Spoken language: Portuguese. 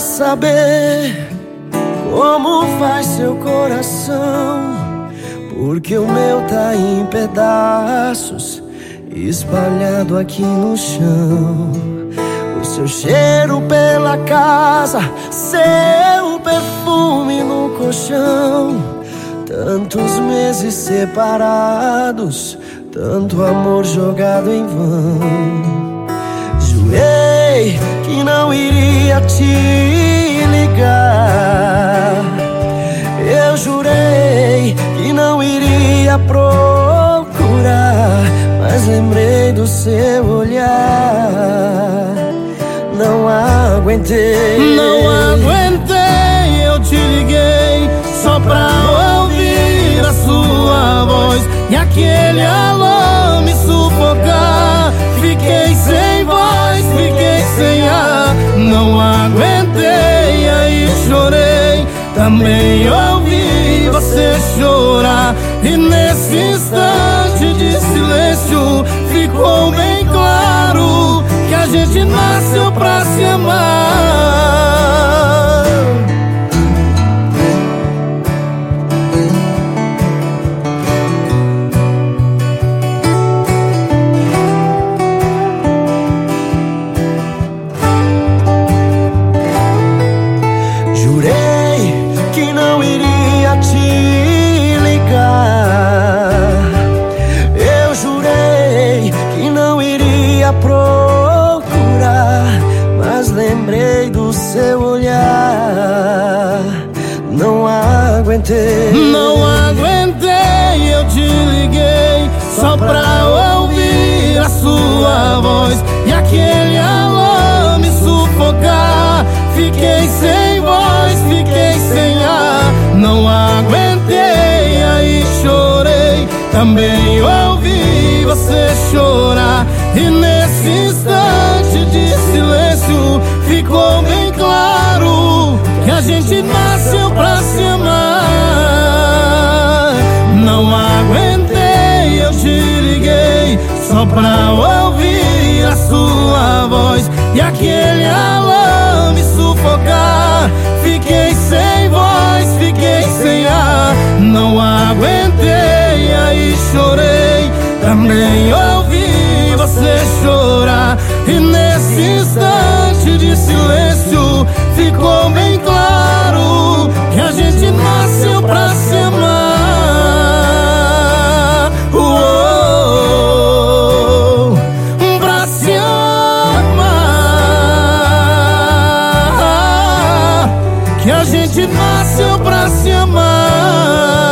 saber como faz seu coração. Porque o meu tá em pedaços, espalhado aqui no chão. O seu cheiro pela casa, seu perfume no colchão. Tantos meses separados, tanto amor jogado em vão. Jurei que não iria te mas lembrei do seu olhar. Não aguentei. Não aguentei, eu te liguei só pra ouvir a sua voz e aquele alô me sufocar. Fiquei sem voz, fiquei sem ar, não aguentei, aí chorei. Também ouvi você chorar e nesse instante silêncio ficou bem claro que a gente nasceu pra se amar. Lembrei do seu olhar. Não aguentei. Não aguentei, eu te liguei só pra ouvir a sua voz e aquele alô me sufocar. Fiquei sem voz, fiquei sem ar, não aguentei, aí chorei. Também ouvi você chorar e nesse instante ficou bem claro que a gente nasceu pra se amar. Não aguentei, eu te liguei só pra ouvir a sua voz e aquele alô me sufocar. Fiquei sem voz, fiquei sem ar, não aguentei, aí chorei. Também ouvi que a gente nasceu pra se amar.